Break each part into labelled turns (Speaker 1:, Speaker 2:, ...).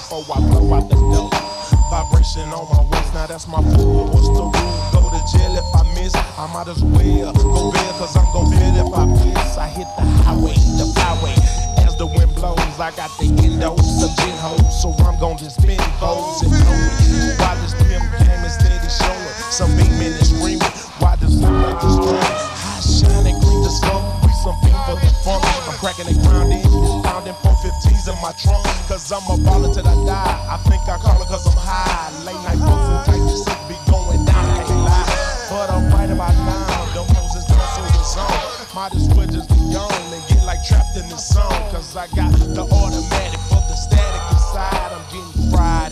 Speaker 1: before I pop out the dope. Vibration on my waist, now that's my fool. What's the rule? Go to jail if I miss, I might as well go bail, cause I'm gon' feel if I miss. I hit the highway, the highway. As the wind blows, I got the endo, some gin hoes, so I'm gon' just spin foes and know it. Why this pimp game is steady showing, some beaming and screaming. Why this look like this dream? High shining, green the smoke, we some people that funk. I'm cracking and grinding my trunk. Cause I'm a baller till I die. I think I call it cause I'm high. Late night books and tight shit be going down, I can't lie. But I'm right about now. Them hoes is done so the zone. Might as well just be gone and get like trapped in the song. Cause I got the automatic, but the static inside. I'm getting fried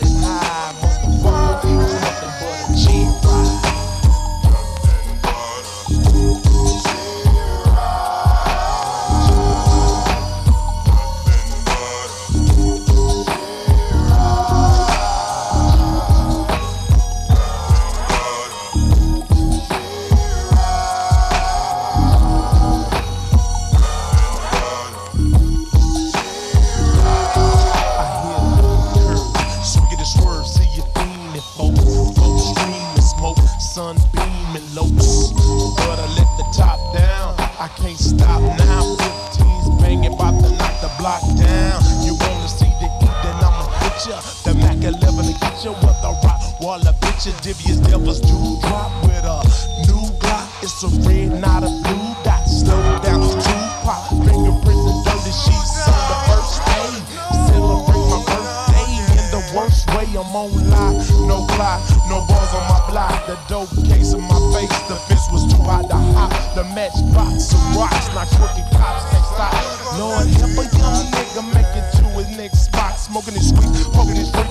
Speaker 1: beaming, lows. But I let the top down, I can't stop now. 15's banging, about to knock the block down. You wanna see the heat, then I'ma hit ya. The Mac 11 to get ya with the rock wall bitch. Divious devils do drop with a new Glock. It's a red, not a blue dot. Slow down, no lie, no bars on my block. The dope case in my face, the fist was too hot to hop. The matchbox of rocks, not crooked cops can't stop. Lord help a young nigga make it to his next spot. Smoking his sweet, poking his freaks,